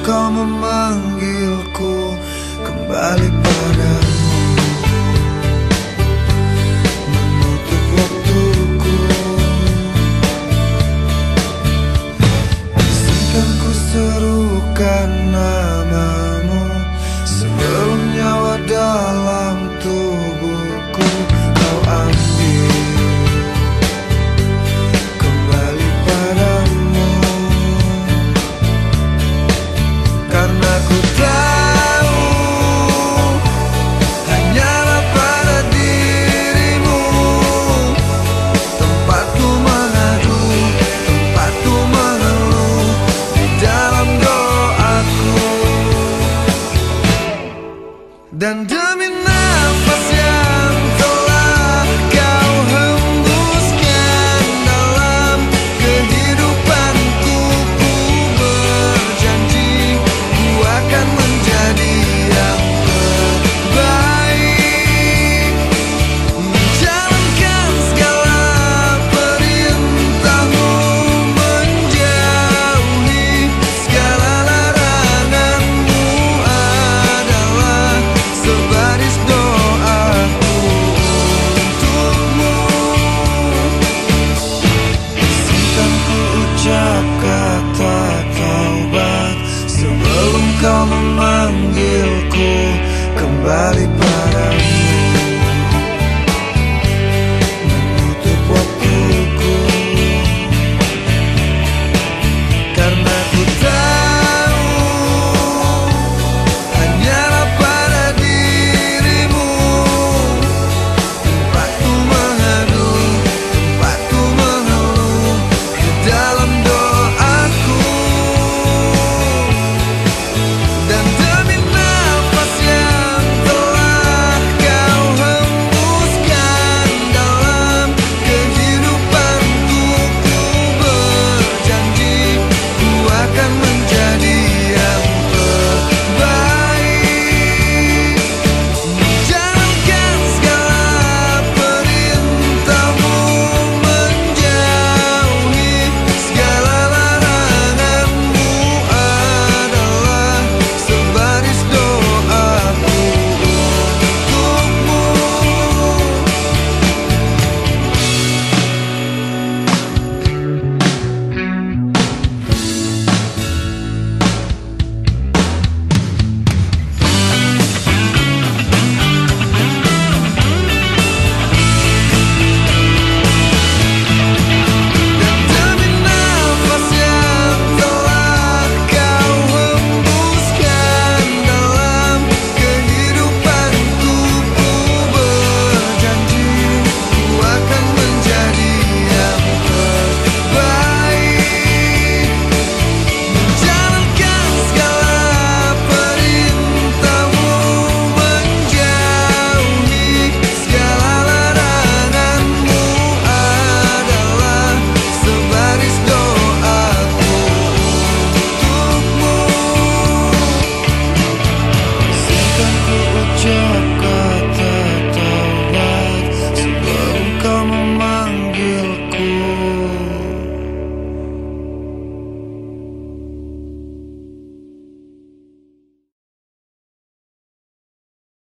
Kau memanggilku kembali pada kembali padamu.